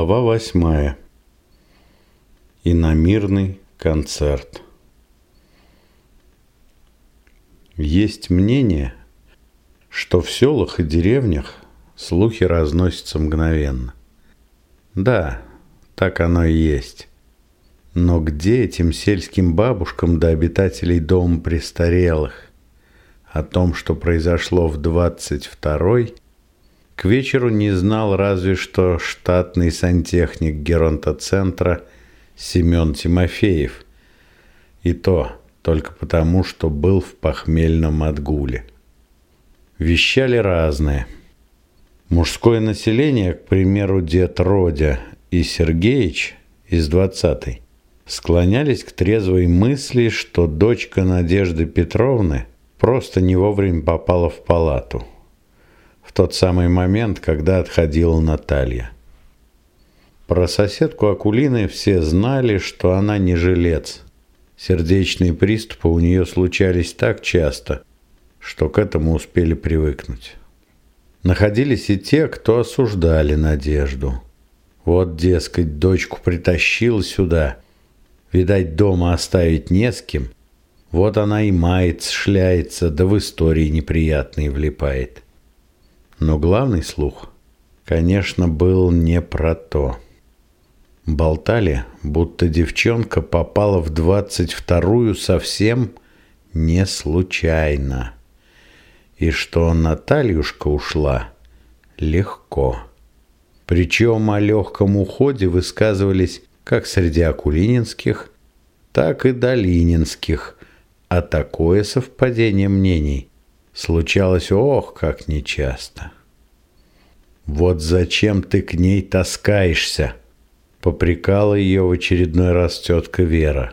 Глава восьмая. Иномирный концерт. Есть мнение, что в селах и деревнях слухи разносятся мгновенно. Да, так оно и есть. Но где этим сельским бабушкам до обитателей дома престарелых о том, что произошло в двадцать второй к вечеру не знал разве что штатный сантехник геронтоцентра Семен Тимофеев. И то только потому, что был в похмельном отгуле. Вещали разные. Мужское население, к примеру, дед Родя и Сергеич из двадцатой, склонялись к трезвой мысли, что дочка Надежды Петровны просто не вовремя попала в палату – в тот самый момент, когда отходила Наталья. Про соседку Акулины все знали, что она не жилец. Сердечные приступы у нее случались так часто, что к этому успели привыкнуть. Находились и те, кто осуждали Надежду. Вот, дескать, дочку притащил сюда. Видать, дома оставить не с кем. Вот она и мается, шляется, да в истории неприятные влипает. Но главный слух, конечно, был не про то. Болтали, будто девчонка попала в двадцать вторую совсем не случайно. И что Натальюшка ушла легко. Причем о легком уходе высказывались как среди акулининских, так и долининских, а такое совпадение мнений случалось ох, как нечасто. «Вот зачем ты к ней таскаешься?» — попрекала ее в очередной раз тетка Вера.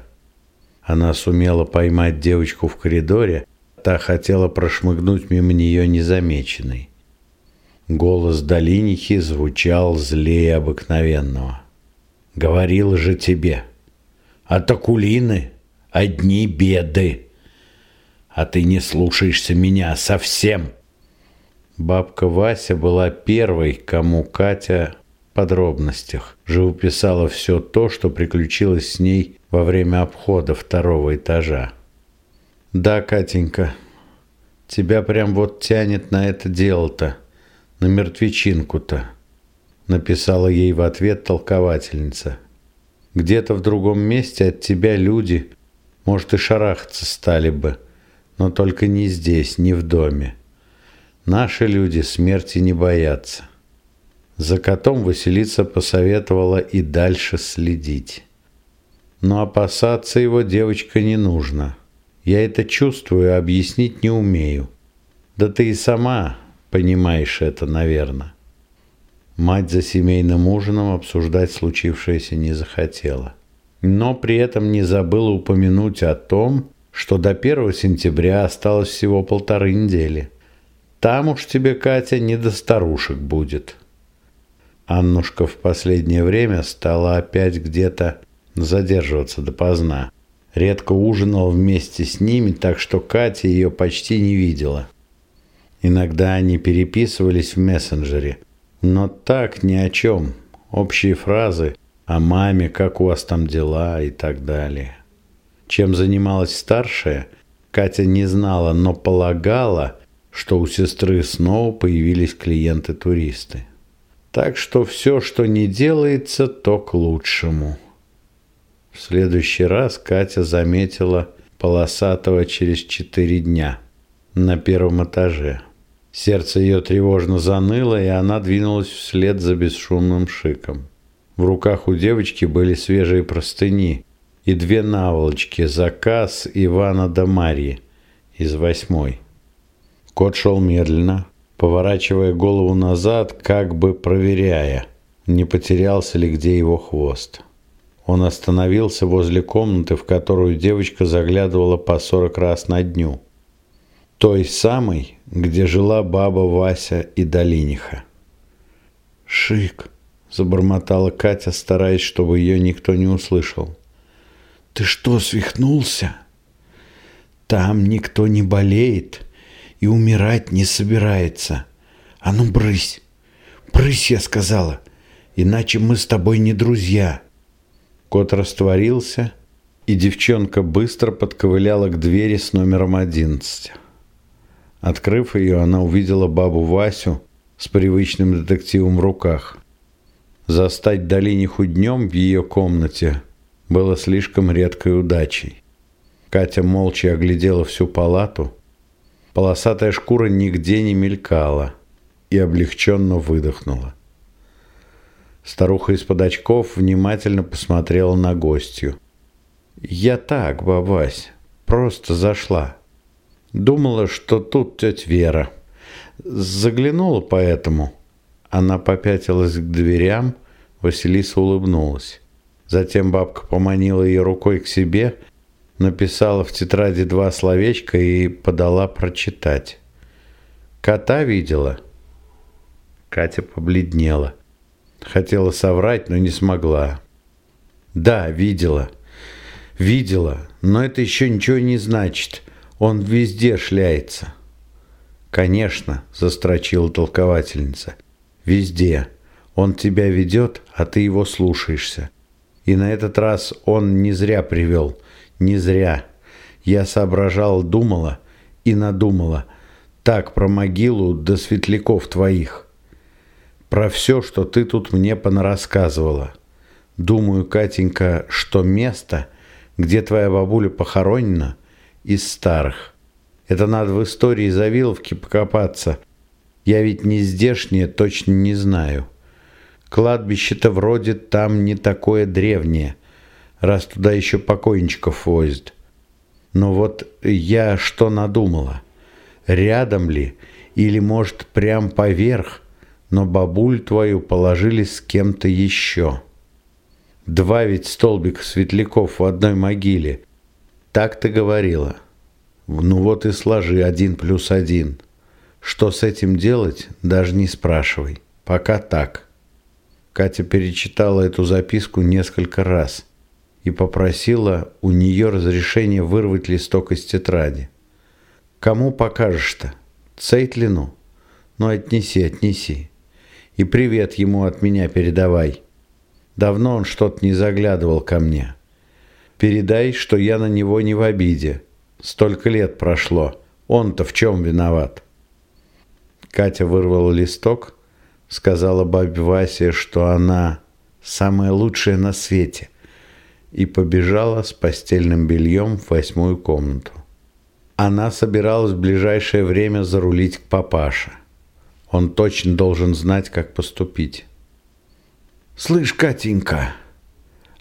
Она сумела поймать девочку в коридоре, та хотела прошмыгнуть мимо нее незамеченной. Голос Долинихи звучал злее обыкновенного. «Говорил же тебе, от Акулины одни беды!» а ты не слушаешься меня совсем. Бабка Вася была первой, кому Катя в подробностях живописала все то, что приключилось с ней во время обхода второго этажа. «Да, Катенька, тебя прям вот тянет на это дело-то, на мертвечинку-то», написала ей в ответ толковательница. «Где-то в другом месте от тебя люди, может, и шарахаться стали бы» но только не здесь, не в доме. Наши люди смерти не боятся. За котом Василиса посоветовала и дальше следить. Но опасаться его девочка не нужно. Я это чувствую, объяснить не умею. Да ты и сама понимаешь это, наверное. Мать за семейным ужином обсуждать случившееся не захотела. Но при этом не забыла упомянуть о том, что до 1 сентября осталось всего полторы недели. Там уж тебе, Катя, не до старушек будет. Аннушка в последнее время стала опять где-то задерживаться допоздна. Редко ужинала вместе с ними, так что Катя ее почти не видела. Иногда они переписывались в мессенджере, но так ни о чем. Общие фразы о маме, как у вас там дела и так далее. Чем занималась старшая, Катя не знала, но полагала, что у сестры снова появились клиенты-туристы. Так что все, что не делается, то к лучшему. В следующий раз Катя заметила полосатого через четыре дня на первом этаже. Сердце ее тревожно заныло, и она двинулась вслед за бесшумным шиком. В руках у девочки были свежие простыни, и две наволочки «Заказ Ивана да Марьи» из восьмой. Кот шел медленно, поворачивая голову назад, как бы проверяя, не потерялся ли где его хвост. Он остановился возле комнаты, в которую девочка заглядывала по сорок раз на дню. Той самой, где жила баба Вася и Долиниха. «Шик!» – забормотала Катя, стараясь, чтобы ее никто не услышал. Ты что, свихнулся? Там никто не болеет и умирать не собирается. А ну, брысь! Брысь, я сказала. иначе мы с тобой не друзья». Кот растворился, и девчонка быстро подковыляла к двери с номером одиннадцать. Открыв ее, она увидела бабу Васю с привычным детективом в руках. Застать Долиниху днем в ее комнате было слишком редкой удачей. Катя молча оглядела всю палату. Полосатая шкура нигде не мелькала и облегченно выдохнула. Старуха из-под очков внимательно посмотрела на гостью. «Я так, бабась, просто зашла. Думала, что тут тетя Вера. Заглянула поэтому». Она попятилась к дверям, Василиса улыбнулась. Затем бабка поманила ее рукой к себе, написала в тетради два словечка и подала прочитать. «Кота видела?» Катя побледнела. Хотела соврать, но не смогла. Да, видела. Видела, но это еще ничего не значит. Он везде шляется. Конечно, застрочила толковательница. Везде. Он тебя ведет, а ты его слушаешься. И на этот раз он не зря привел. Не зря. Я соображала, думала и надумала. Так про могилу до светляков твоих про все, что ты тут мне понарассказывала. Думаю, Катенька, что место, где твоя бабуля похоронена, из старых. Это надо в истории Завиловки покопаться. Я ведь не здешнее, точно не знаю. Кладбище-то вроде там не такое древнее, раз туда еще покойничков возят. Но вот я что надумала? Рядом ли? Или, может, прям поверх – но бабуль твою положили с кем-то еще. Два ведь столбика светляков в одной могиле. Так ты говорила. Ну вот и сложи один плюс один. Что с этим делать, даже не спрашивай. Пока так. Катя перечитала эту записку несколько раз и попросила у нее разрешения вырвать листок из тетради. «Кому покажешь-то? Цейтлину? Ну, отнеси, отнеси. И привет ему от меня передавай. Давно он что-то не заглядывал ко мне. Передай, что я на него не в обиде. Столько лет прошло. Он-то в чем виноват?» Катя вырвала листок, сказала бабе Васе, что она самая лучшая на свете, и побежала с постельным бельем в восьмую комнату. Она собиралась в ближайшее время зарулить к папаше – он точно должен знать, как поступить. «Слышь, Катенька,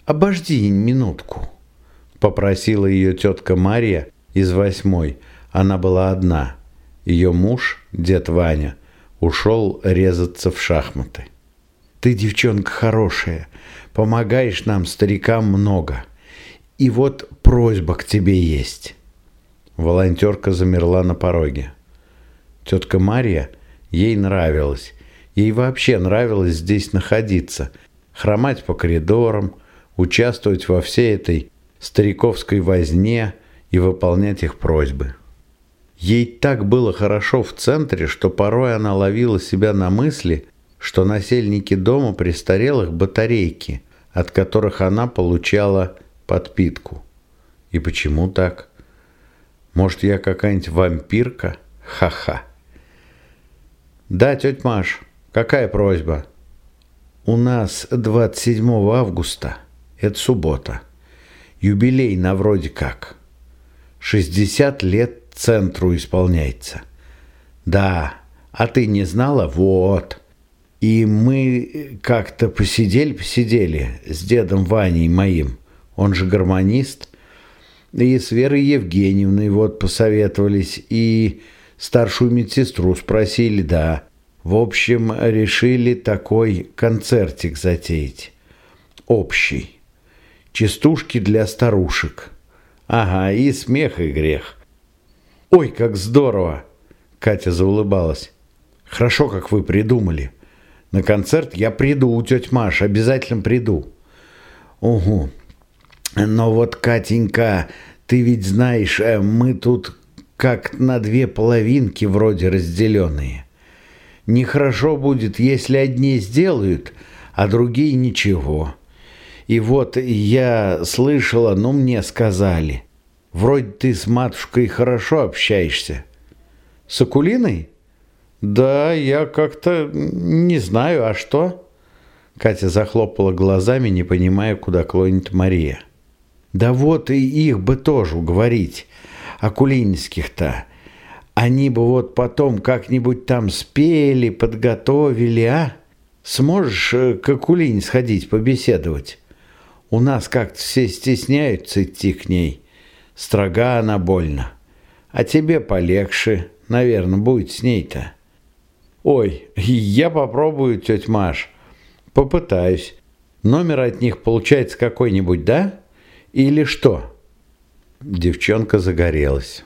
обожди минутку», — попросила ее тетка Мария из восьмой. Она была одна. Ее муж, дед Ваня, ушел резаться в шахматы. «Ты, девчонка хорошая, помогаешь нам, старикам, много. И вот просьба к тебе есть». Волонтерка замерла на пороге. Тетка Мария Ей нравилось. Ей вообще нравилось здесь находиться, хромать по коридорам, участвовать во всей этой стариковской возне и выполнять их просьбы. Ей так было хорошо в центре, что порой она ловила себя на мысли, что насельники дома престарелых батарейки, от которых она получала подпитку. И почему так? Может, я какая-нибудь вампирка? Ха-ха. Да, тетя Маш, какая просьба? У нас 27 августа, это суббота, юбилей на вроде как. 60 лет центру исполняется. Да, а ты не знала? Вот. И мы как-то посидели-посидели с дедом Ваней моим, он же гармонист, и с Верой Евгеньевной вот посоветовались, и Старшую медсестру спросили, да. В общем, решили такой концертик затеять. Общий. Частушки для старушек. Ага, и смех, и грех. Ой, как здорово! Катя заулыбалась. Хорошо, как вы придумали. На концерт я приду у тети Маши, обязательно приду. Угу. Но вот, Катенька, ты ведь знаешь, э, мы тут как на две половинки вроде разделенные. Нехорошо будет, если одни сделают, а другие ничего. И вот я слышала, ну мне сказали, вроде ты с матушкой хорошо общаешься. С Акулиной? Да, я как-то не знаю, а что? Катя захлопала глазами, не понимая, куда клонит Мария. Да вот и их бы тоже уговорить, акулинских-то. Они бы вот потом как-нибудь там спели, подготовили, а? Сможешь э, к Акулине сходить побеседовать? У нас как-то все стесняются идти к ней. Строга она больно. А тебе полегче, наверное, будет с ней-то. Ой, я попробую, тетя Маш. Попытаюсь. Номер от них получается какой-нибудь, да? Или что? Девчонка загорелась.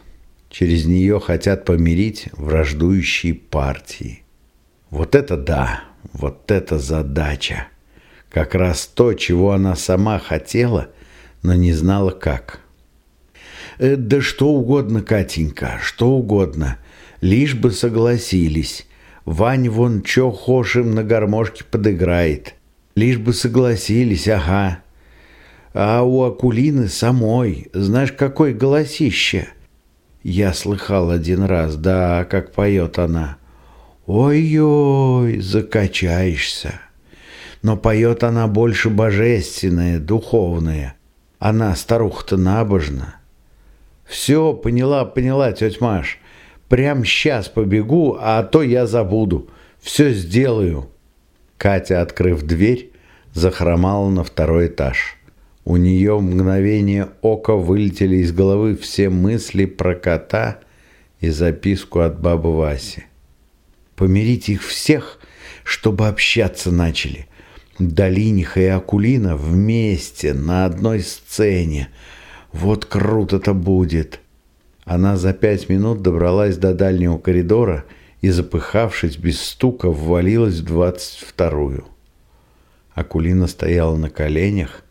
Через нее хотят помирить враждующие партии. Вот это да, вот это задача. Как раз то, чего она сама хотела, но не знала как. «Э, «Да что угодно, Катенька, что угодно. Лишь бы согласились. Вань вон чё хошим на гармошке подыграет. Лишь бы согласились, ага. А у Акулины самой, знаешь, какое голосище!» Я слыхал один раз, да, как поет она. «Ой-ой, закачаешься!» но поет она больше божественное, духовное. Она, старуха-то, набожна. Все, поняла, поняла, тетя Маш. Прям сейчас побегу, а то я забуду. Все сделаю. Катя, открыв дверь, захромала на второй этаж. У нее в мгновение ока вылетели из головы все мысли про кота и записку от бабы Васи. Помирить их всех, чтобы общаться начали. Долиниха и Акулина вместе на одной сцене. Вот круто-то будет. Она за пять минут добралась до дальнего коридора и, запыхавшись без стука, ввалилась в двадцать вторую. Акулина стояла на коленях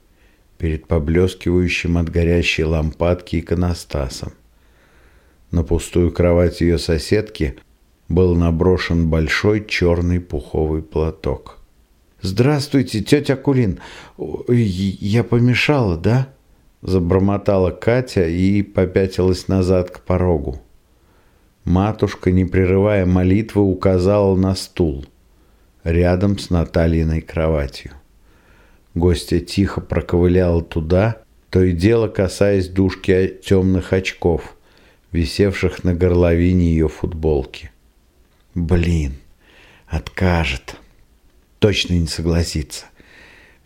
перед поблескивающим от горящей лампадки иконостасом. На пустую кровать ее соседки был наброшен большой черный пуховый платок. «Здравствуйте, тетя Кулин. Я помешала, да?» Забормотала Катя и попятилась назад к порогу. Матушка, не прерывая молитвы, указала на стул рядом с Натальиной кроватью. Гостья тихо проковыляла туда, то и дело касаясь дужки темных очков, висевших на горловине ее футболки. «Блин, откажет!» точно не согласится.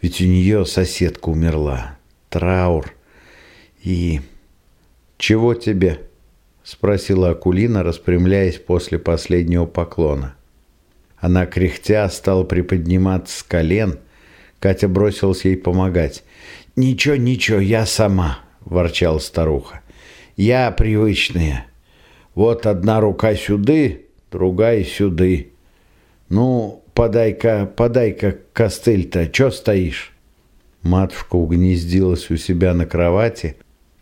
Ведь у нее соседка умерла. Траур. И... «Чего тебе?» – спросила Акулина, распрямляясь после последнего поклона. Она, кряхтя, стала приподниматься с колен. Катя бросилась ей помогать. «Ничего, ничего, я сама», – ворчала старуха. «Я привычная. Вот одна рука сюды, другая сюды. Ну, подай-ка, подай-ка костыль-то, чё стоишь?» Матушка угнездилась у себя на кровати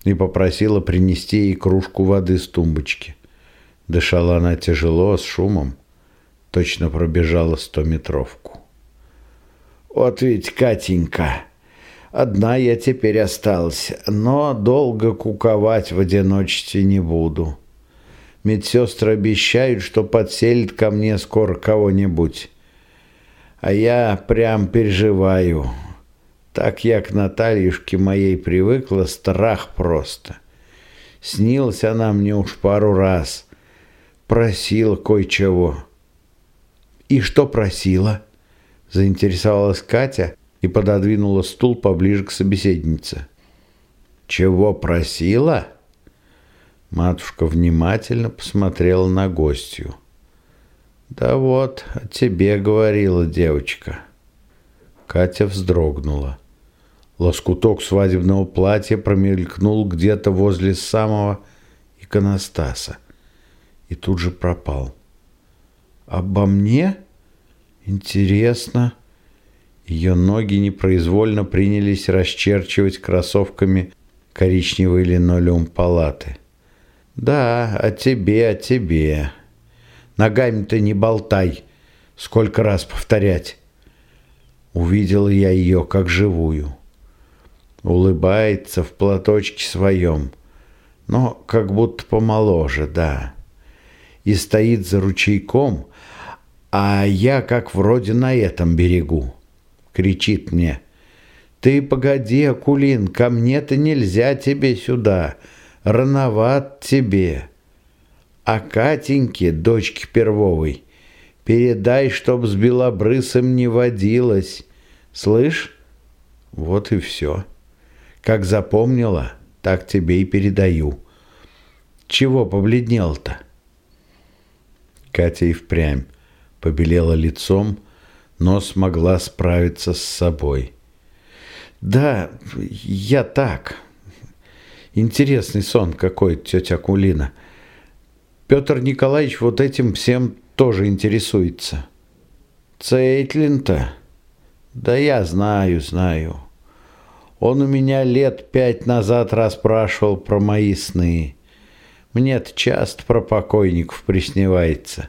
и попросила принести ей кружку воды с тумбочки. Дышала она тяжело, с шумом. Точно пробежала стометровку. «Вот ведь, Катенька, одна я теперь осталась, но долго куковать в одиночестве не буду. Медсестры обещают, что подселит ко мне скоро кого-нибудь. А я прям переживаю. Так я к Натальюшке моей привыкла, страх просто. Снилась она мне уж пару раз. Просила кое-чего. «И что просила?» Заинтересовалась Катя и пододвинула стул поближе к собеседнице. «Чего просила?» Матушка внимательно посмотрела на гостью. «Да вот, о тебе говорила девочка». Катя вздрогнула. Лоскуток свадебного платья промелькнул где-то возле самого иконостаса и тут же пропал. «Обо мне? Интересно». Ее ноги непроизвольно принялись расчерчивать кроссовками коричневый линолеум палаты. «Да, о тебе, о тебе», Ногами-то не болтай. Сколько раз повторять. Увидел я ее как живую. Улыбается в платочке своем, но как будто помоложе, да. И стоит за ручейком, а я как вроде на этом берегу. Кричит мне. «Ты погоди, Акулин, ко мне-то нельзя тебе сюда, рановат тебе». А Катеньке, дочке Первовой, передай, чтоб с белобрысом не водилась. Слышь? Вот и все. Как запомнила, так тебе и передаю. Чего побледнел-то? Катя и впрямь побелела лицом, но смогла справиться с собой. «Да, я так. Интересный сон какой, тетя Кулина. Петр Николаевич вот этим всем тоже интересуется». «Цейтлин-то? Да я знаю, знаю. Он у меня лет пять назад расспрашивал про мои сны. Мне-то часто про покойников приснивается».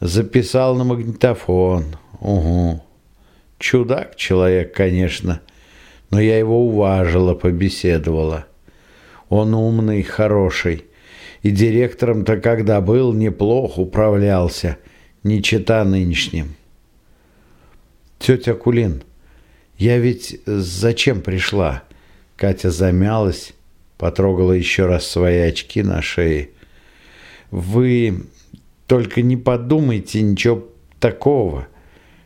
Записал на магнитофон. Угу. Чудак человек, конечно, но я его уважила, побеседовала. Он умный, хороший. И директором-то, когда был, неплохо управлялся, не чита нынешним. Тетя Кулин, я ведь зачем пришла? Катя замялась, потрогала еще раз свои очки на шее. Вы только не подумайте ничего такого.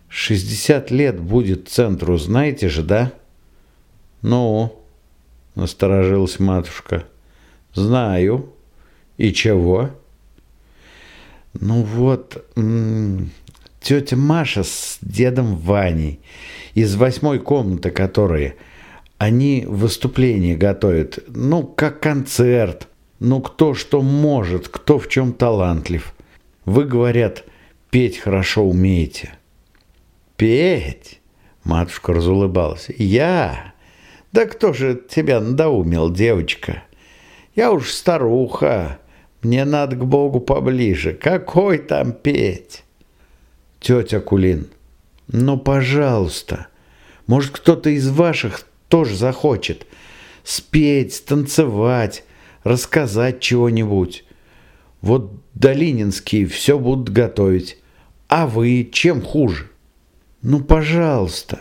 60 лет будет центру, знаете же, да? Ну, насторожилась матушка. Знаю. И чего? Ну вот, тетя Маша с дедом Ваней из восьмой комнаты, которые они выступление готовят, ну, как концерт, ну, кто что может, кто в чем талантлив. Вы, говорят, петь хорошо умеете. Петь? Матушка разулыбалась. Я? Да кто же тебя надоумил, девочка? Я уж старуха. Мне надо к Богу поближе. Какой там петь? Тетя Кулин, ну, пожалуйста. Может, кто-то из ваших тоже захочет спеть, станцевать, рассказать чего-нибудь. Вот Долининские все будут готовить. А вы чем хуже? Ну, пожалуйста.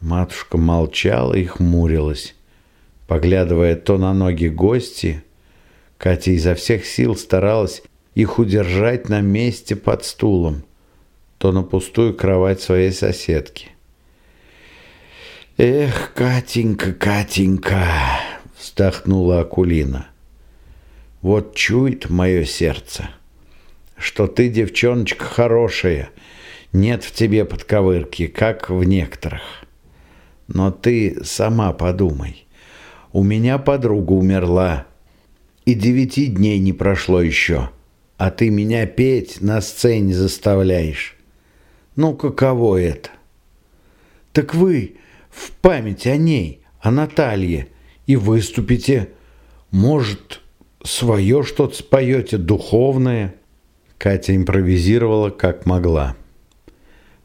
Матушка молчала и хмурилась, поглядывая то на ноги гости. Катя изо всех сил старалась их удержать на месте под стулом, то на пустую кровать своей соседки. «Эх, Катенька, Катенька!» — вздохнула Акулина. Вот чует мое сердце, что ты, девчоночка хорошая, нет в тебе подковырки, как в некоторых. Но ты сама подумай. У меня подруга умерла, и девяти дней не прошло еще, а ты меня петь на сцене заставляешь. Ну, каково это? Так вы в память о ней, о Наталье, и выступите, может, свое что-то споете, духовное?» Катя импровизировала, как могла.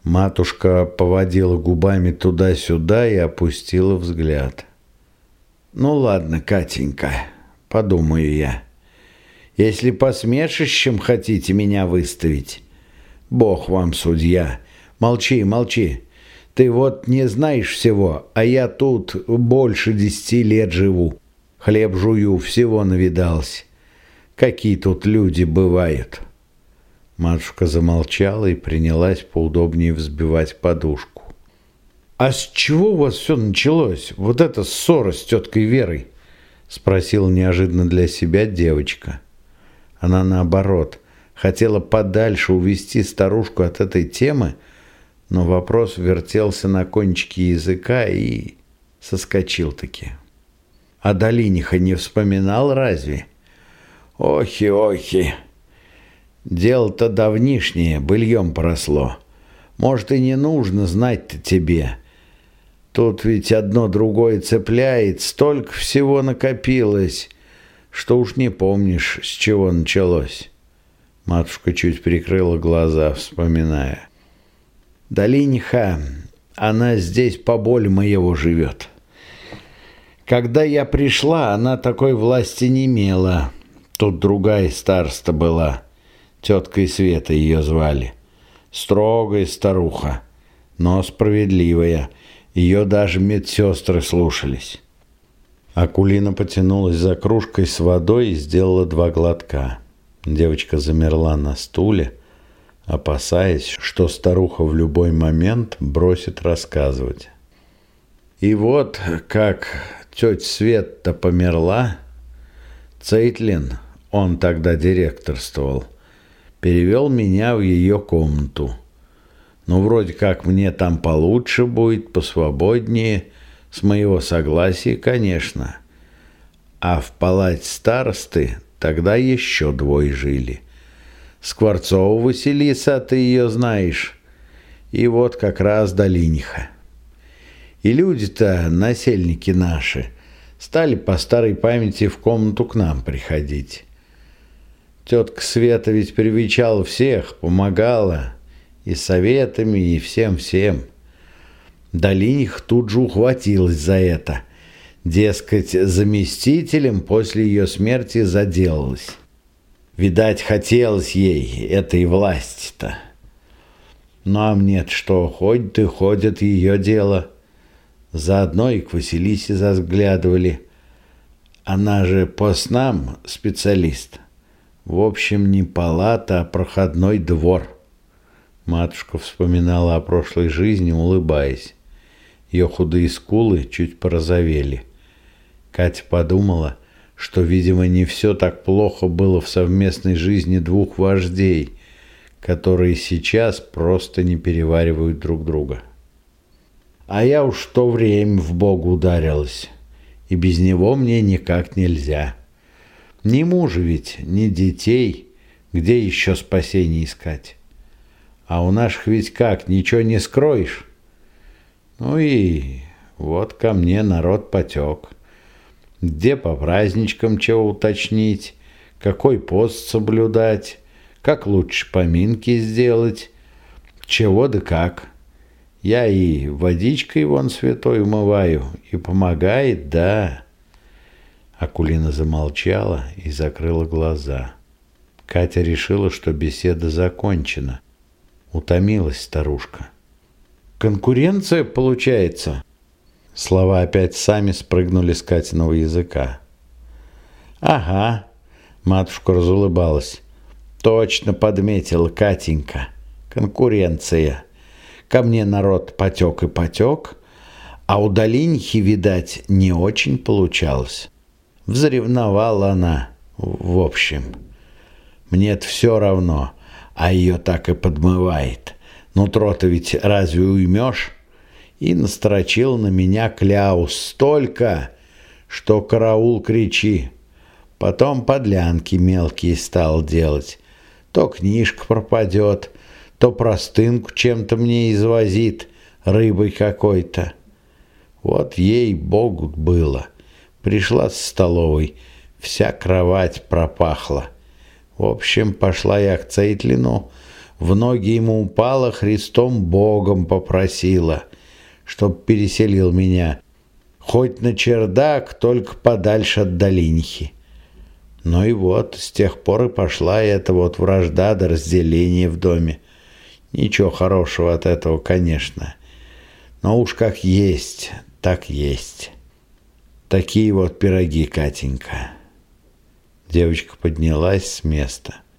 Матушка поводила губами туда-сюда и опустила взгляд. «Ну ладно, Катенька, подумаю я. Если посмешищем хотите меня выставить, Бог вам судья. Молчи, молчи. Ты вот не знаешь всего, а я тут больше десяти лет живу. Хлеб жую, всего навидался. Какие тут люди бывают?» Матушка замолчала и принялась поудобнее взбивать подушку. «А с чего у вас все началось? Вот эта ссора с теткой Верой?» Спросила неожиданно для себя девочка. Она, наоборот, хотела подальше увести старушку от этой темы, но вопрос вертелся на кончике языка и соскочил-таки. А Долиниха не вспоминал разве? Охи-охи. Дело-то давнишнее, быльем поросло. Может, и не нужно знать-то тебе. Тут ведь одно другое цепляет, столько всего накопилось, что уж не помнишь, с чего началось. Матушка чуть прикрыла глаза, вспоминая. Долиниха она здесь поболь моего живет. Когда я пришла, она такой власти не имела. Тут другая староста была, теткой Света ее звали. Строгая старуха, но справедливая. Ее даже медсестры слушались. Акулина потянулась за кружкой с водой и сделала два глотка. Девочка замерла на стуле, опасаясь, что старуха в любой момент бросит рассказывать. И вот как тетя Света померла, Цейтлин, он тогда директорствовал, перевел меня в ее комнату. Ну, вроде как мне там получше будет, посвободнее, с моего согласия, конечно. А в палате старосты тогда еще двое жили. Скворцова Василиса, ты ее знаешь. И вот как раз Долиниха. И люди-то, насельники наши, стали по старой памяти в комнату к нам приходить. Тетка Света ведь привечала всех, помогала и советами, и всем-всем. Долиних тут же ухватилась за это. Дескать, заместителем после ее смерти заделалась. Видать, хотелось ей этой власти-то. Ну а мне-то что, ходит и ходит ее дело. Заодно и к Василисе зазглядывали. Она же по снам специалист. В общем, не палата, а проходной двор. Матушка вспоминала о прошлой жизни, улыбаясь. Ее худые скулы чуть порозовели. Катя подумала, что, видимо, не все так плохо было в совместной жизни двух вождей, которые сейчас просто не переваривают друг друга. А я уж то время в Бога ударилась, и без него мне никак нельзя. Ни мужа ведь, ни детей, где еще спасение искать? А у наших ведь как, ничего не скроешь? Ну и вот ко мне народ потек. Где по праздничкам чего уточнить, какой пост соблюдать, как лучше поминки сделать, чего да как. Я и водичкой вон святой умываю, и помогает, да. Акулина замолчала и закрыла глаза. Катя решила, что беседа закончена. Утомилась старушка. Конкуренция получается. Слова опять сами спрыгнули с Катиного языка. Ага, матушка разулыбалась. Точно подметила Катенька. Конкуренция. Ко мне народ потек и потек, а у Долинихи, видать, не очень получалось. Взревновала она, в общем. Мне-то все равно, а ее так и подмывает. Нутро-то ведь разве уймешь? И настрочил на меня кляус столько, что караул кричи. Потом подлянки мелкие стал делать. То книжка пропадет, то простынку чем-то мне извозит, рыбой какой-то. Вот ей богу было. Пришла с столовой, вся кровать пропахла. В общем, пошла я к Цейтлину, в ноги ему упала, Христом Богом попросила, чтоб переселил меня, хоть на чердак, только подальше от долиньхи. Ну и вот, с тех пор и пошла эта вот вражда до разделения в доме. Ничего хорошего от этого, конечно. Но уж как есть, так есть. Такие вот пироги, Катенька. Девочка поднялась с места. —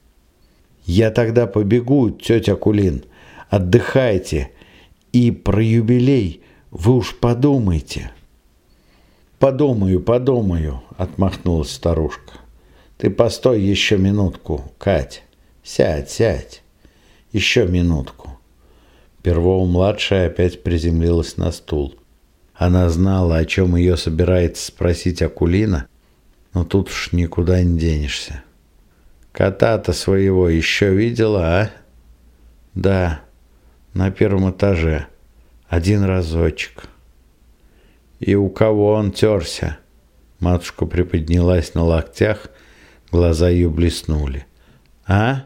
я тогда побегу, тетя Кулин. Отдыхайте. И про юбилей вы уж подумайте. Подумаю, подумаю, отмахнулась старушка. Ты постой еще минутку, Кать. Сядь, сядь. Еще минутку. Первого-младшая опять приземлилась на стул. Она знала, о чем ее собирается спросить Акулина, но тут уж никуда не денешься. Кота-то своего еще видела, а? Да, на первом этаже. Один разочек. И у кого он терся? Матушка приподнялась на локтях, глаза ее блеснули. А?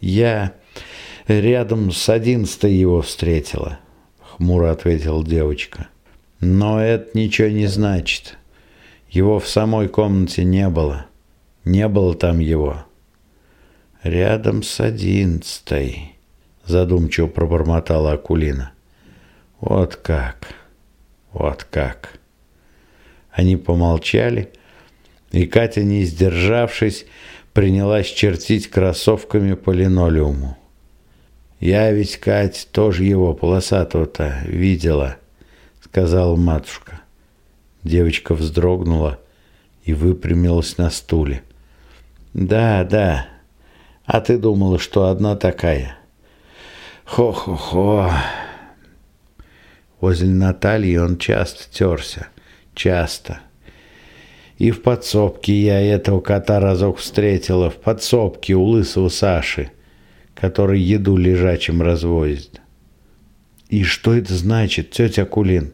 Я рядом с одиннадцатой его встретила. хмуро ответила девочка. Но это ничего не значит. Его в самой комнате не было. Не было там его. Рядом с одиннадцатой, задумчиво пробормотала Акулина. Вот как, вот как. Они помолчали, и Катя, не сдержавшись, принялась чертить кроссовками по линолеуму. «Я ведь, Кать, тоже его полосатого-то видела», — сказала матушка. Девочка вздрогнула и выпрямилась на стуле. «Да, да. А ты думала, что одна такая?» «Хо-хо-хо!» Возле Натальи он часто терся. Часто. И в подсобке я этого кота разок встретила. В подсобке у лысого Саши, который еду лежачим развозит. И что это значит, тетя Кулин?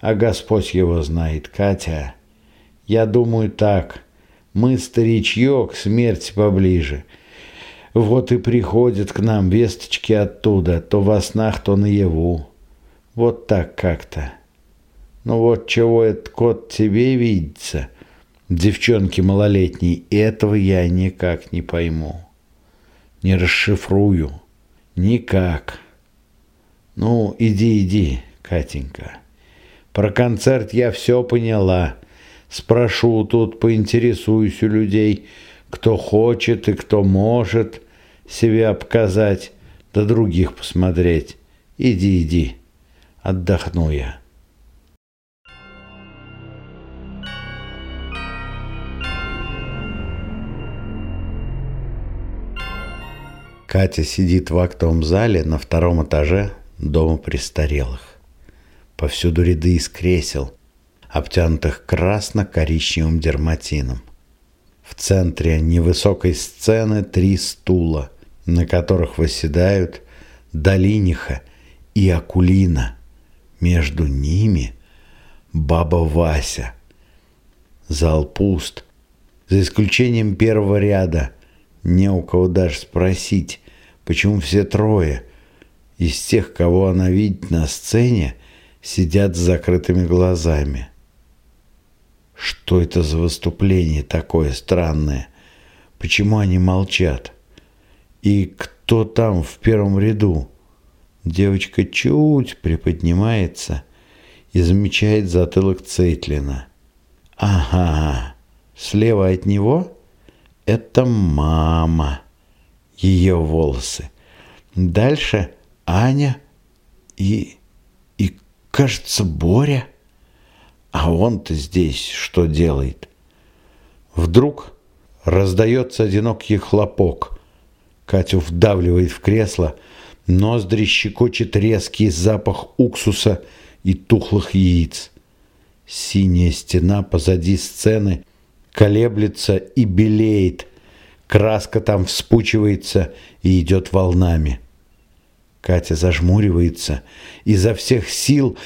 А Господь его знает, Катя. Я думаю так. Мы, старичье, к смерти поближе. Вот и приходят к нам весточки оттуда, то во снах, то наяву. Вот так как-то. Ну вот чего этот кот тебе видится, девчонки малолетней, этого я никак не пойму. Не расшифрую. Никак. Ну, иди, иди, Катенька. Про концерт я все поняла. Спрошу тут, поинтересуюсь у людей, кто хочет и кто может себя показать, да других посмотреть. Иди, иди, отдохну я. Катя сидит в актовом зале на втором этаже дома престарелых. Повсюду ряды из кресел, обтянутых красно-коричневым дерматином. В центре невысокой сцены три стула, на которых восседают Долиниха и Акулина. Между ними баба Вася. Зал пуст, за исключением первого ряда. Не у кого даже спросить, почему все трое из тех, кого она видит на сцене, сидят с закрытыми глазами. Что это за выступление такое странное? Почему они молчат? И кто там в первом ряду? Девочка чуть приподнимается и замечает затылок Цейтлина. Ага, слева от него это мама, ее волосы. Дальше Аня и Кажется, Боря. А он-то здесь что делает? Вдруг раздается одинокий хлопок. Катю вдавливает в кресло, ноздри щекочет резкий запах уксуса и тухлых яиц. Синяя стена позади сцены колеблется и белеет. Краска там вспучивается и идет волнами. Катя зажмуривается изо всех сил,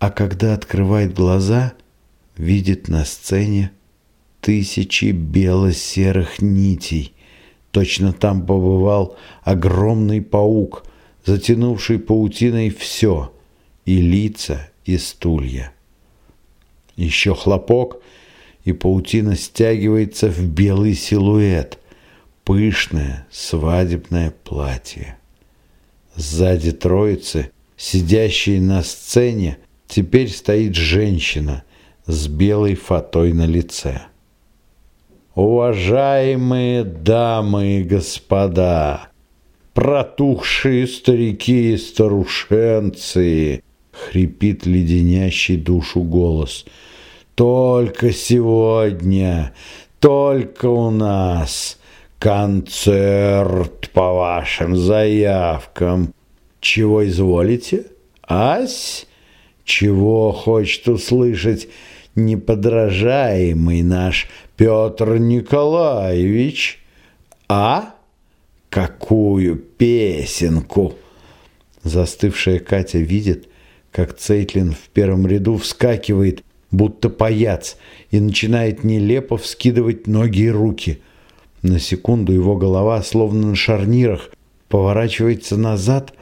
а когда открывает глаза, видит на сцене тысячи бело-серых нитей. Точно там побывал огромный паук, затянувший паутиной все, и лица, и стулья. Еще хлопок, и паутина стягивается в белый силуэт, пышное свадебное платье. Сзади троицы, сидящей на сцене, теперь стоит женщина с белой фатой на лице. Уважаемые дамы и господа, протухшие старики и старушенцы, хрипит леденящий душу голос. Только сегодня, только у нас Концерт по вашим заявкам. Чего изволите? Ась? Чего хочет услышать неподражаемый наш Петр Николаевич? А? Какую песенку? Застывшая Катя видит, как Цейтлин в первом ряду вскакивает, будто паяц, и начинает нелепо вскидывать ноги и руки – на секунду его голова, словно на шарнирах, поворачивается назад,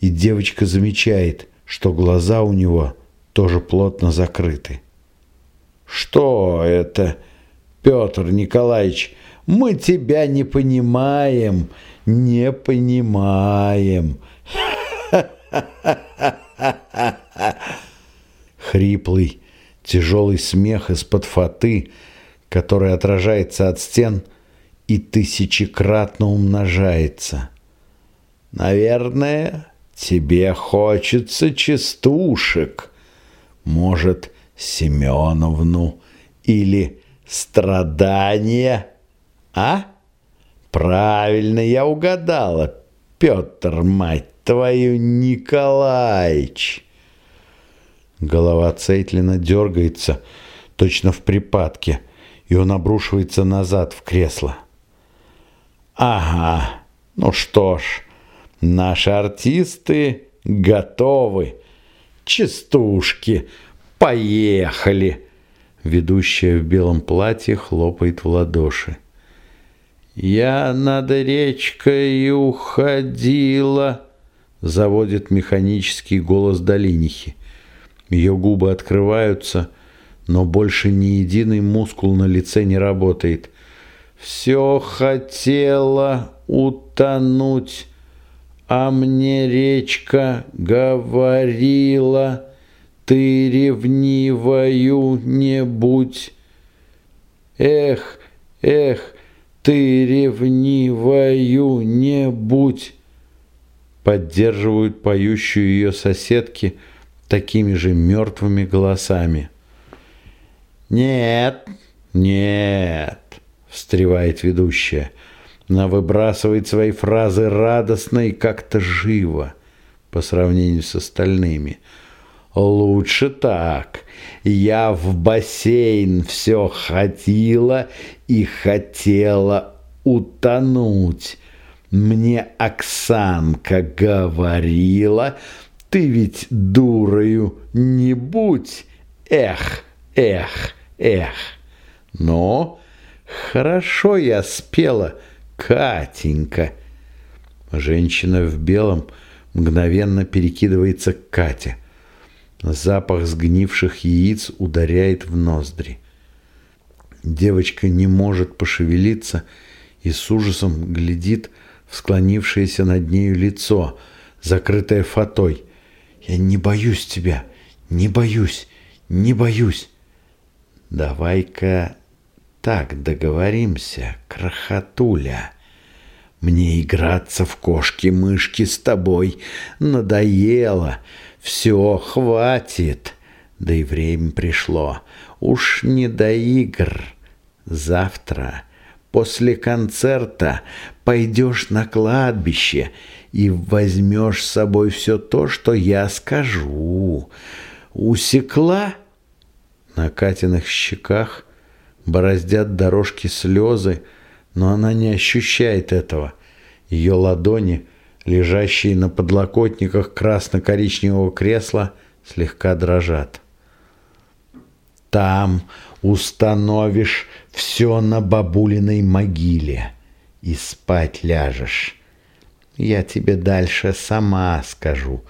и девочка замечает, что глаза у него тоже плотно закрыты. «Что это, Петр Николаевич? Мы тебя не понимаем, не понимаем!» Хриплый, тяжелый смех из-под фаты, который отражается от стен и тысячекратно умножается. «Наверное, тебе хочется частушек. Может, Семеновну или страдания, а? Правильно я угадала, Петр, мать твою, Николаич. Голова Цейтлина дергается, точно в припадке, и он обрушивается назад в кресло. Ага, ну что ж, наши артисты готовы. Частушки, поехали. Ведущая в белом платье хлопает в ладоши. «Я над речкой уходила», — заводит механический голос Долинихи. Ее губы открываются, но больше ни единый мускул на лице не работает. «Все хотела утонуть, а мне речка говорила, ты ревнивою не будь. Эх, эх, ты ревнивою не будь!» Поддерживают поющую ее соседки такими же мертвыми голосами. «Нет, нет!» — встревает ведущая. Она выбрасывает свои фразы радостно и как-то живо по сравнению с остальными. «Лучше так. Я в бассейн все хотела и хотела утонуть. Мне Оксанка говорила, ты ведь дурою не будь. Эх, эх, эх. Но хорошо я спела, Катенька. Женщина в белом мгновенно перекидывается к Кате. Запах сгнивших яиц ударяет в ноздри. Девочка не может пошевелиться и с ужасом глядит в склонившееся над нею лицо, закрытое фатой. «Я не боюсь тебя, не боюсь, не боюсь». «Давай-ка так договоримся, крохотуля. Мне играться в кошки-мышки с тобой надоело. Все, хватит. Да и время пришло. Уж не до игр». Завтра, после концерта, пойдешь на кладбище и возьмешь с собой все то, что я скажу. Усекла? На Катиных щеках бороздят дорожки слезы, но она не ощущает этого. Ее ладони, лежащие на подлокотниках красно-коричневого кресла, слегка дрожат. Там установишь все на бабулиной могиле и спать ляжешь. Я тебе дальше сама скажу,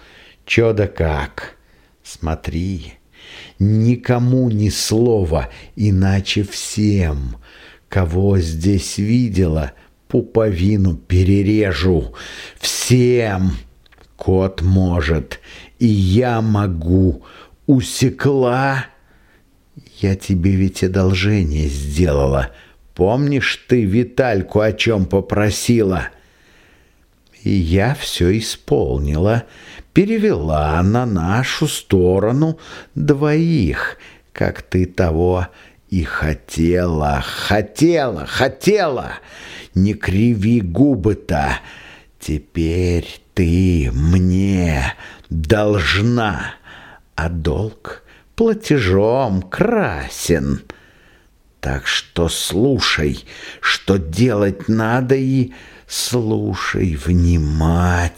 чё да как. Смотри, никому ни слова, иначе всем, кого здесь видела, пуповину перережу. Всем кот может, и я могу. Усекла я тебе ведь одолжение сделала. Помнишь ты Витальку о чем попросила? И я все исполнила. Перевела на нашу сторону двоих, как ты того и хотела, хотела, хотела. Не криви губы-то. Теперь ты мне должна, а долг — платежом красен. Так что слушай, что делать надо, и слушай внимательно.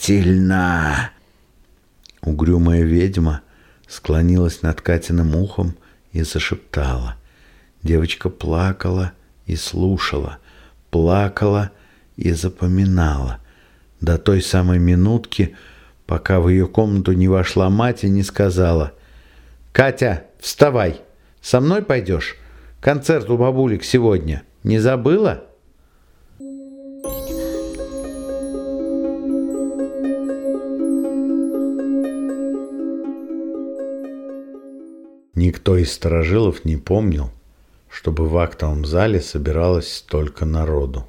Угрюмая ведьма склонилась над Катиным ухом и зашептала. Девочка плакала и слушала, плакала и запоминала. До той самой минутки, пока в ее комнату не вошла мать и не сказала «Катя, вставай! Со мной пойдешь? Концерт у бабулек сегодня. Не забыла?» Никто из сторожилов не помнил, чтобы в актовом зале собиралось столько народу.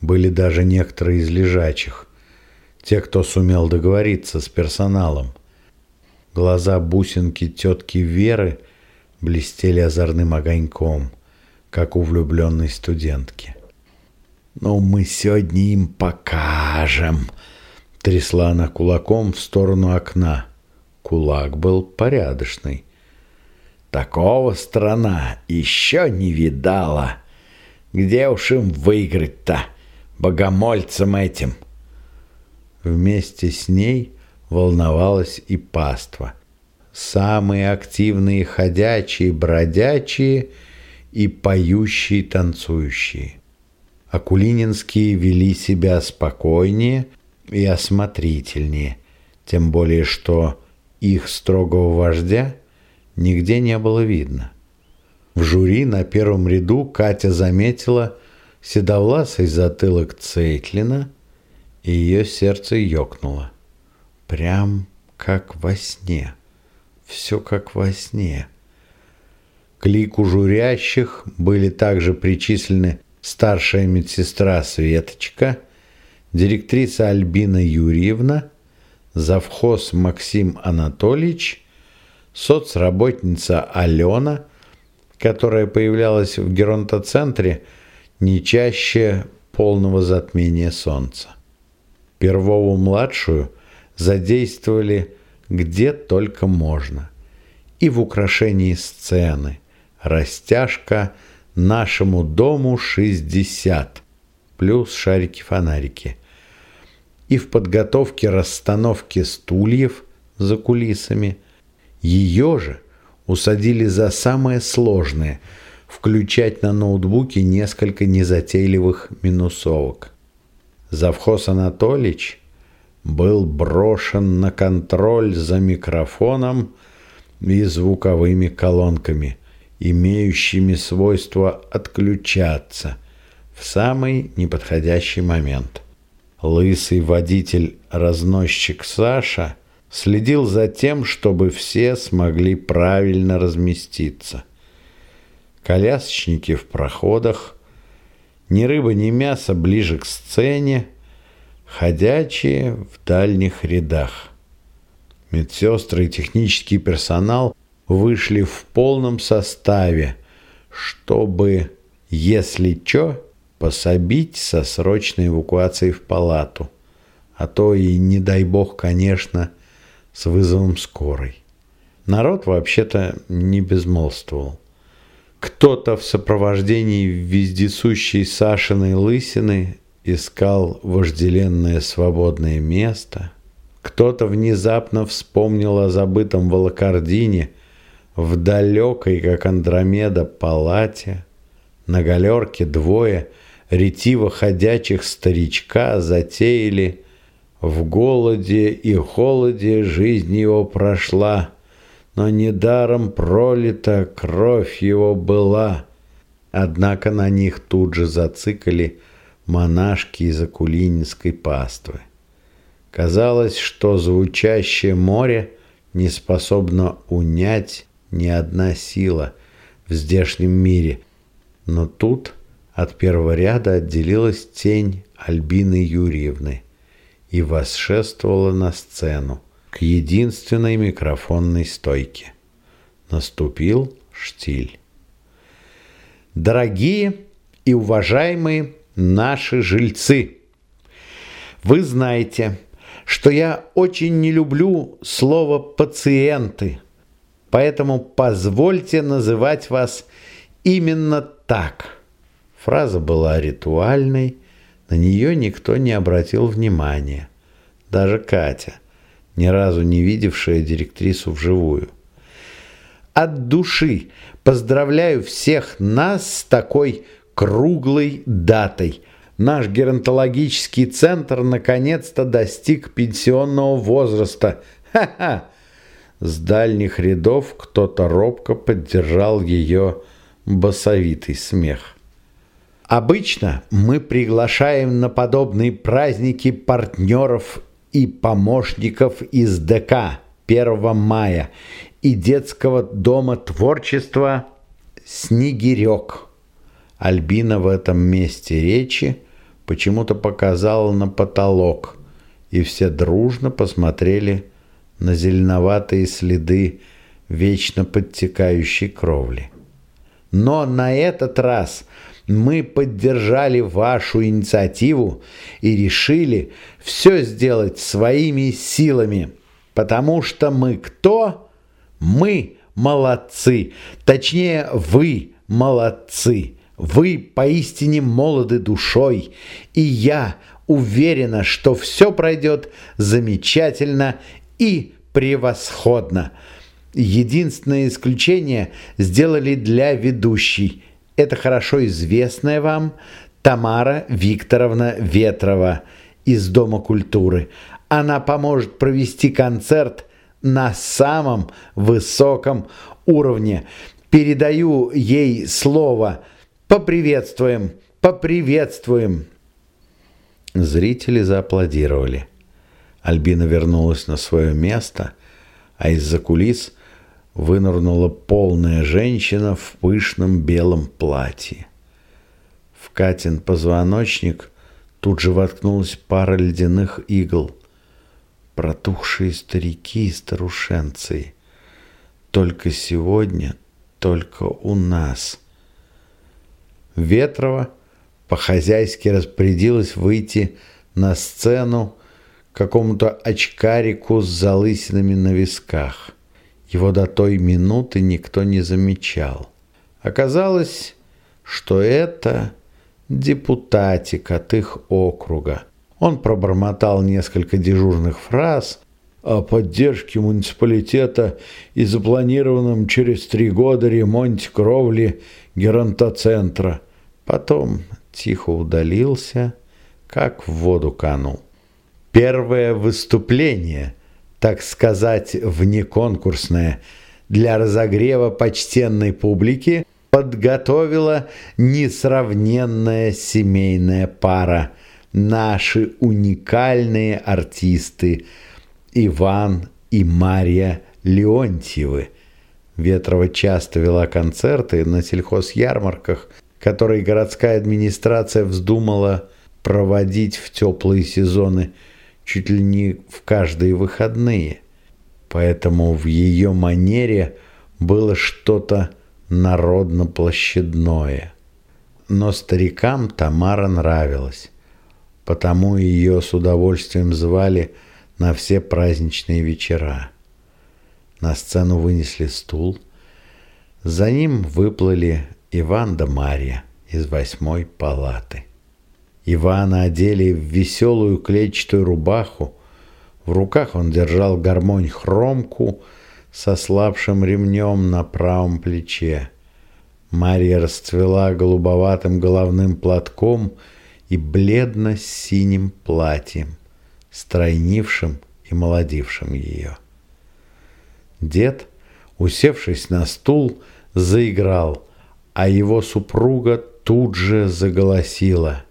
Были даже некоторые из лежачих, те, кто сумел договориться с персоналом. Глаза бусинки тетки Веры блестели озорным огоньком, как у влюбленной студентки. «Ну, мы сегодня им покажем!» Трясла она кулаком в сторону окна. Кулак был порядочный. «Такого страна еще не видала! Где уж им выиграть-то, богомольцам этим!» Вместе с ней волновалась и паства. Самые активные ходячие, бродячие и поющие, танцующие. Акулининские вели себя спокойнее и осмотрительнее, тем более что их строгого вождя нигде не было видно. В жюри на первом ряду Катя заметила седовласый затылок Цейтлина – и ее сердце ёкнуло. Прям как во сне. Все как во сне. К лику журящих были также причислены старшая медсестра Светочка, директриса Альбина Юрьевна, завхоз Максим Анатольевич, соцработница Алена, которая появлялась в геронтоцентре не чаще полного затмения солнца. Первову-младшую задействовали где только можно. И в украшении сцены растяжка «Нашему дому 60» плюс шарики-фонарики. И в подготовке расстановки стульев за кулисами. Ее же усадили за самое сложное – включать на ноутбуке несколько незатейливых минусовок. Завхоз Анатолич был брошен на контроль за микрофоном и звуковыми колонками, имеющими свойство отключаться в самый неподходящий момент. Лысый водитель-разносчик Саша следил за тем, чтобы все смогли правильно разместиться. Колясочники в проходах, ни рыба, ни мясо ближе к сцене, ходячие в дальних рядах. Медсестры и технический персонал вышли в полном составе, чтобы, если чё, пособить со срочной эвакуацией в палату, а то и, не дай бог, конечно, с вызовом скорой. Народ вообще-то не безмолвствовал. Кто-то в сопровождении вездесущей Сашиной лысины искал вожделенное свободное место. Кто-то внезапно вспомнил о забытом Волокордине в далекой, как Андромеда, палате. На галерке двое ретиво ходячих старичка затеяли в голоде и холоде жизнь его прошла – но недаром пролита кровь его была. Однако на них тут же зацикали монашки из Акулининской паствы. Казалось, что звучащее море не способно унять ни одна сила в здешнем мире. Но тут от первого ряда отделилась тень Альбины Юрьевны и восшествовала на сцену к единственной микрофонной стойке. Наступил штиль. Дорогие и уважаемые наши жильцы, вы знаете, что я очень не люблю слово «пациенты», поэтому позвольте называть вас именно так. Фраза была ритуальной, на нее никто не обратил внимания. Даже Катя, ни разу не видевшая директрису вживую. От души поздравляю всех нас с такой круглой датой. Наш геронтологический центр наконец-то достиг пенсионного возраста. Ха-ха! С дальних рядов кто-то робко поддержал ее басовитый смех. Обычно мы приглашаем на подобные праздники партнеров и помощников из ДК 1 мая и детского дома творчества «Снегирек». Альбина в этом месте речи почему-то показала на потолок, и все дружно посмотрели на зеленоватые следы вечно подтекающей кровли. Но на этот раз мы поддержали вашу инициативу и решили все сделать своими силами, потому что мы кто? Мы молодцы, точнее вы молодцы. Вы поистине молоды душой, и я уверена, что все пройдет замечательно и превосходно. Единственное исключение сделали для ведущей. Это хорошо известная вам Тамара Викторовна Ветрова из Дома культуры. Она поможет провести концерт на самом высоком уровне. Передаю ей слово – Поприветствуем! Поприветствуем!» Зрители зааплодировали. Альбина вернулась на свое место, а из-за кулис вынырнула полная женщина в пышном белом платье. В Катин позвоночник тут же воткнулась пара ледяных игл. Протухшие старики и старушенцы. Только сегодня, только у нас — Ветрова по-хозяйски распорядилась выйти на сцену какому-то очкарику с залысинами на висках. Его до той минуты никто не замечал. Оказалось, что это депутатик от их округа. Он пробормотал несколько дежурных фраз о поддержке муниципалитета и запланированном через три года ремонте кровли геронтоцентра. Потом тихо удалился, как в воду канул. Первое выступление, так сказать, внеконкурсное, для разогрева почтенной публики подготовила несравненная семейная пара, наши уникальные артисты Иван и Мария Леонтьевы. Ветрова часто вела концерты на сельхозярмарках которые городская администрация вздумала проводить в теплые сезоны чуть ли не в каждые выходные. Поэтому в ее манере было что-то народно-площадное. Но старикам Тамара нравилась, потому ее с удовольствием звали на все праздничные вечера. На сцену вынесли стул, за ним выплыли Иван да Марья из восьмой палаты. Ивана одели в веселую клетчатую рубаху, в руках он держал гармонь-хромку со слабшим ремнем на правом плече. Марья расцвела голубоватым головным платком и бледно-синим платьем, стройнившим и молодившим ее. Дед, усевшись на стул, заиграл – а его супруга тут же заголосила.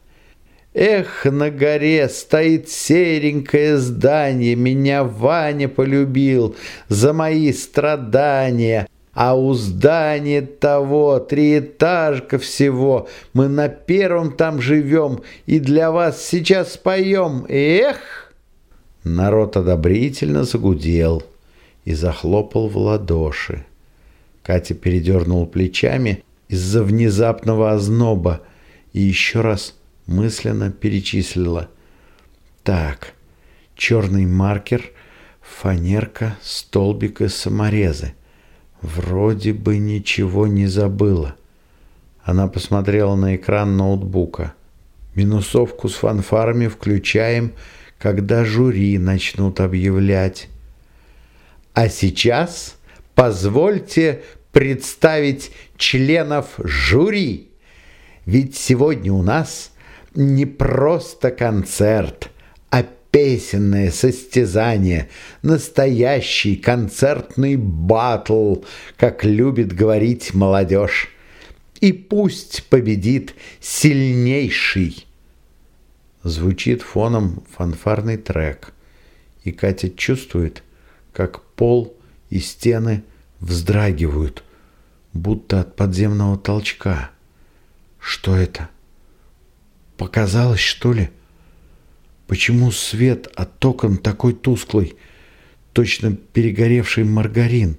«Эх, на горе стоит серенькое здание, меня Ваня полюбил за мои страдания». А у здания того триэтажка всего. Мы на первом там живем и для вас сейчас споем. Эх!» Народ одобрительно загудел и захлопал в ладоши. Катя передернула плечами из-за внезапного озноба и еще раз мысленно перечислила. Так, черный маркер, фанерка, столбик и саморезы. Вроде бы ничего не забыла. Она посмотрела на экран ноутбука. Минусовку с фанфарами включаем, когда жюри начнут объявлять. А сейчас позвольте представить членов жюри. Ведь сегодня у нас не просто концерт, а песенное состязание, настоящий концертный батл, как любит говорить молодежь. И пусть победит сильнейший. Звучит фоном фанфарный трек, и Катя чувствует, как пол и стены вздрагивают, будто от подземного толчка. Что это? Показалось, что ли? Почему свет от окон такой тусклый, точно перегоревший маргарин?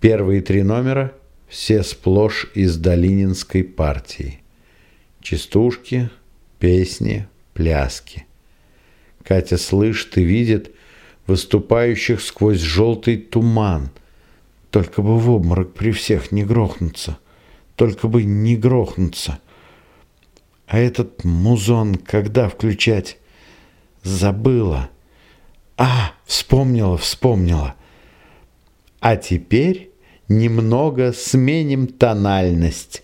Первые три номера все сплошь из Долининской партии. Частушки, песни, пляски. Катя слышит и видит выступающих сквозь желтый туман. Только бы в обморок при всех не грохнуться. Только бы не грохнуться. А этот музон когда включать? Забыла. А, вспомнила, вспомнила. А теперь немного сменим тональность,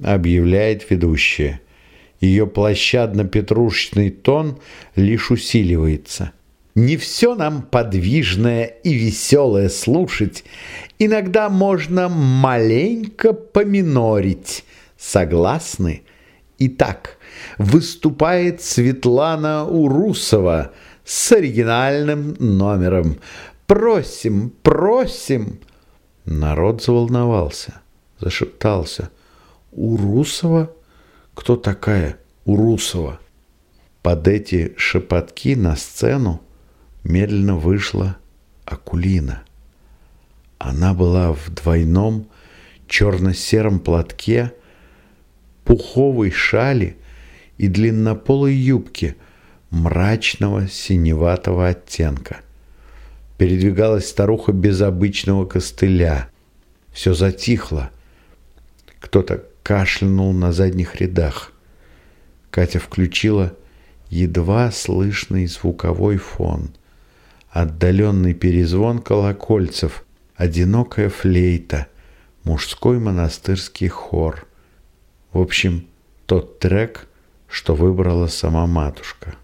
объявляет ведущая. Ее площадно-петрушечный тон лишь усиливается. Не все нам подвижное и веселое слушать. Иногда можно маленько поминорить. Согласны? Итак, выступает Светлана Урусова с оригинальным номером. Просим, просим. Народ заволновался, зашептался. Урусова? Кто такая Урусова? Под эти шепотки на сцену медленно вышла Акулина. Она была в двойном черно-сером платке, пуховой шали и длиннополой юбке мрачного синеватого оттенка. Передвигалась старуха без обычного костыля. Все затихло. Кто-то кашлянул на задних рядах. Катя включила едва слышный звуковой фон. Отдаленный перезвон колокольцев, одинокая флейта, мужской монастырский хор. В общем, тот трек, что выбрала сама матушка.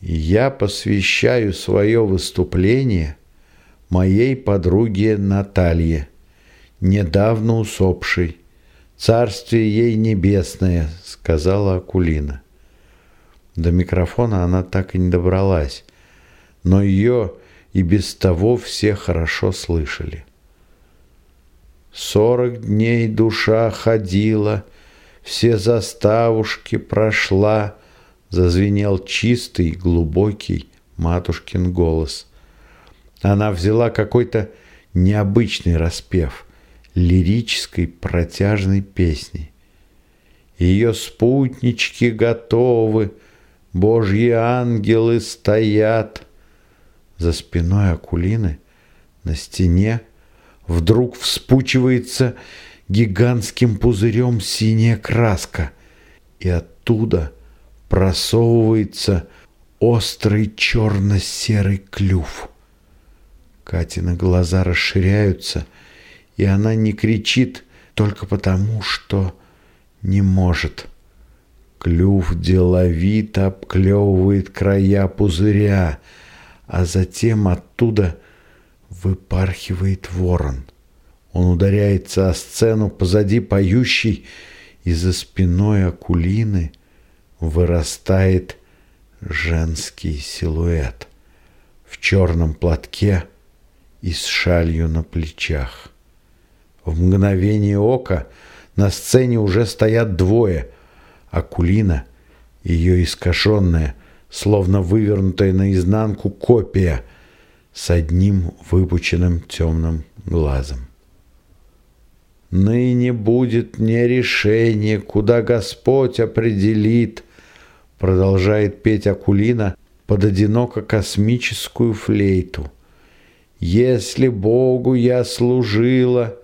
Я посвящаю свое выступление моей подруге Наталье, недавно усопшей. «Царствие ей небесное», — сказала Акулина. До микрофона она так и не добралась, но ее и без того все хорошо слышали. Сорок дней душа ходила — все заставушки прошла, зазвенел чистый, глубокий матушкин голос. Она взяла какой-то необычный распев лирической протяжной песни. Ее спутнички готовы, Божьи ангелы стоят. За спиной Акулины на стене вдруг вспучивается гигантским пузырем синяя краска, и оттуда просовывается острый черно-серый клюв. Катины глаза расширяются, и она не кричит только потому, что не может. Клюв деловито обклевывает края пузыря, а затем оттуда выпархивает ворон — он ударяется о сцену позади поющей, и за спиной Акулины вырастает женский силуэт в черном платке и с шалью на плечах. В мгновение ока на сцене уже стоят двое. Акулина, ее искаженная, словно вывернутая наизнанку копия, с одним выпученным темным глазом. Ныне будет не решение, куда Господь определит, продолжает петь Акулина под одиноко космическую флейту. Если Богу я служила,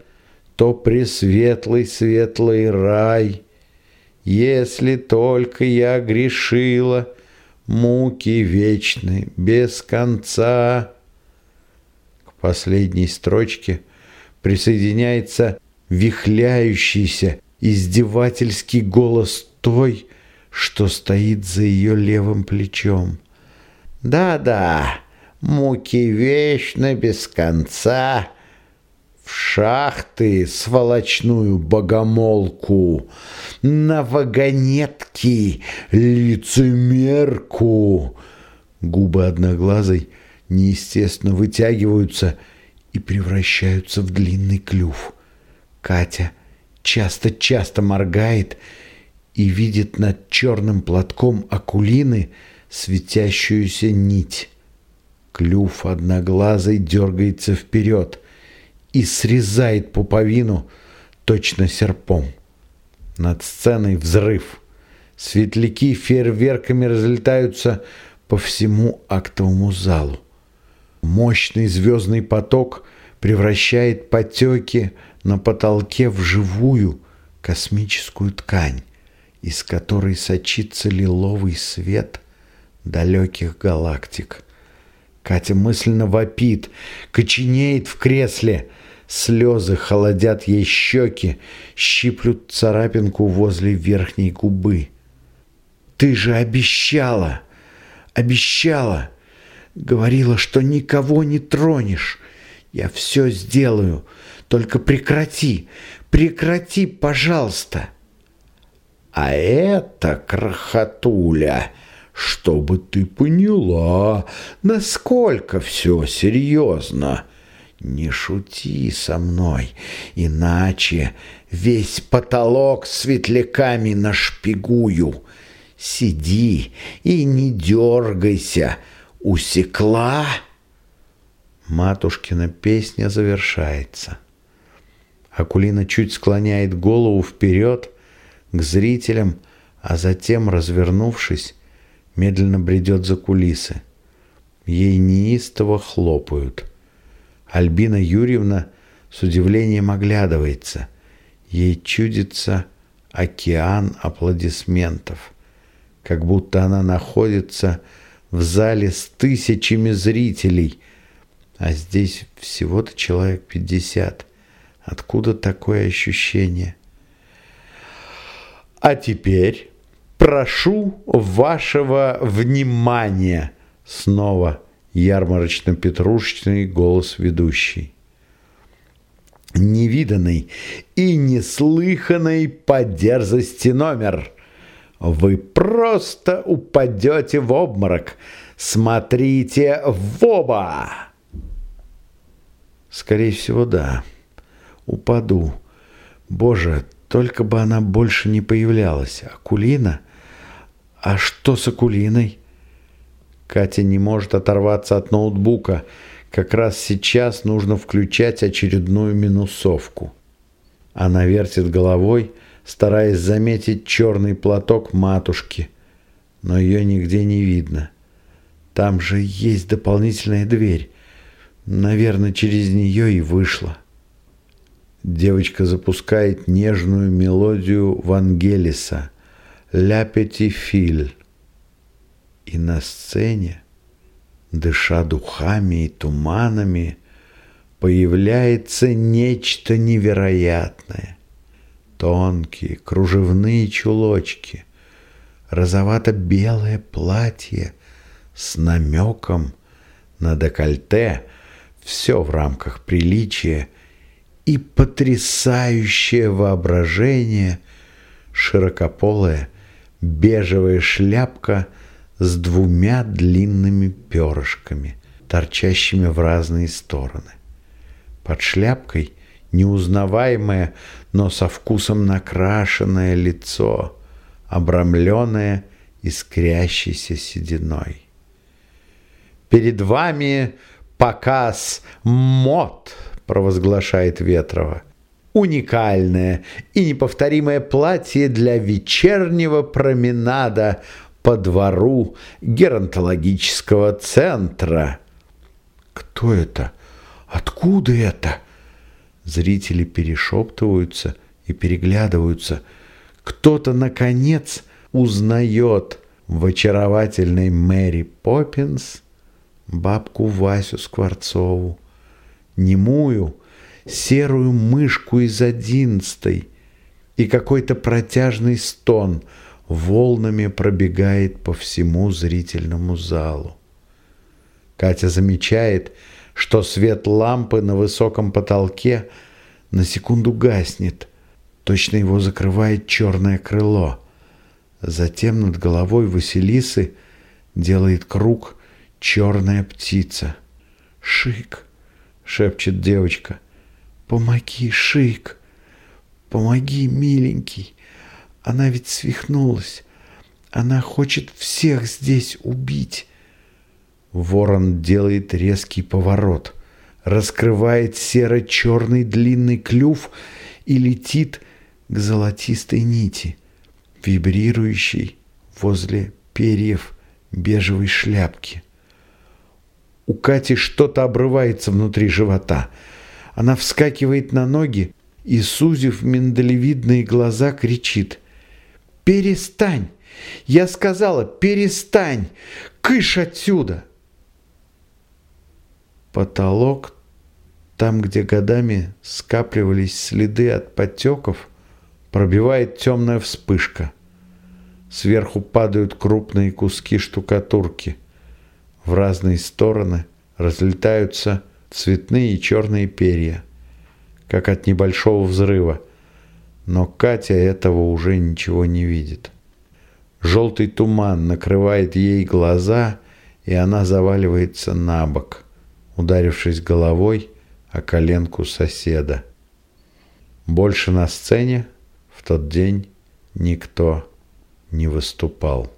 то пресветлый светлый рай. Если только я грешила, муки вечны, без конца. К последней строчке присоединяется вихляющийся, издевательский голос той, что стоит за ее левым плечом. «Да-да, муки вечно без конца, в шахты сволочную богомолку, на вагонетки лицемерку». Губы одноглазой неестественно вытягиваются и превращаются в длинный клюв. Катя часто-часто моргает и видит над черным платком акулины светящуюся нить. Клюв одноглазый дергается вперед и срезает пуповину точно серпом. Над сценой взрыв. Светляки фейерверками разлетаются по всему актовому залу. Мощный звездный поток превращает потеки на потолке в живую космическую ткань, из которой сочится лиловый свет далеких галактик. Катя мысленно вопит, коченеет в кресле. Слезы холодят ей щеки, щиплют царапинку возле верхней губы. «Ты же обещала! Обещала!» Говорила, что никого не тронешь. Я все сделаю. Только прекрати, прекрати, пожалуйста. А это, крохотуля, чтобы ты поняла, насколько все серьезно. Не шути со мной, иначе весь потолок светляками нашпигую. Сиди и не дергайся, усекла. Матушкина песня завершается. Акулина чуть склоняет голову вперед к зрителям, а затем, развернувшись, медленно бредет за кулисы. Ей неистово хлопают. Альбина Юрьевна с удивлением оглядывается. Ей чудится океан аплодисментов, как будто она находится в зале с тысячами зрителей, а здесь всего-то человек пятьдесят. Откуда такое ощущение? А теперь прошу вашего внимания. Снова ярмарочно-петрушечный голос ведущий. Невиданный и неслыханный по дерзости номер. Вы просто упадете в обморок. Смотрите в оба! Скорее всего, да упаду. Боже, только бы она больше не появлялась. Акулина? А что с Акулиной? Катя не может оторваться от ноутбука. Как раз сейчас нужно включать очередную минусовку. Она вертит головой, стараясь заметить черный платок матушки, но ее нигде не видно. Там же есть дополнительная дверь. Наверное, через нее и вышла. Девочка запускает нежную мелодию Вангелиса «Ля Петифиль». И на сцене, дыша духами и туманами, появляется нечто невероятное. Тонкие кружевные чулочки, розовато-белое платье с намеком на декольте, все в рамках приличия – и потрясающее воображение широкополая бежевая шляпка с двумя длинными перышками, торчащими в разные стороны. Под шляпкой неузнаваемое, но со вкусом накрашенное лицо, обрамленное искрящейся сединой. Перед вами показ мод – провозглашает Ветрова. Уникальное и неповторимое платье для вечернего променада по двору геронтологического центра. Кто это? Откуда это? Зрители перешептываются и переглядываются. Кто-то, наконец, узнает в очаровательной Мэри Поппинс бабку Васю Скворцову немую, серую мышку из одиннадцатой и какой-то протяжный стон волнами пробегает по всему зрительному залу. Катя замечает, что свет лампы на высоком потолке на секунду гаснет. Точно его закрывает черное крыло. Затем над головой Василисы делает круг черная птица. «Шик!» — шепчет девочка. «Помоги, Шик! Помоги, миленький! Она ведь свихнулась. Она хочет всех здесь убить!» Ворон делает резкий поворот, раскрывает серо-черный длинный клюв и летит к золотистой нити, вибрирующей возле перьев бежевой шляпки. У Кати что-то обрывается внутри живота. Она вскакивает на ноги и, сузив миндалевидные глаза, кричит «Перестань! Я сказала, перестань! Кыш отсюда!» Потолок, там, где годами скапливались следы от потеков, пробивает темная вспышка. Сверху падают крупные куски штукатурки. В разные стороны разлетаются цветные и черные перья, как от небольшого взрыва. Но Катя этого уже ничего не видит. Желтый туман накрывает ей глаза, и она заваливается на бок ударившись головой о коленку соседа. Больше на сцене в тот день никто не выступал.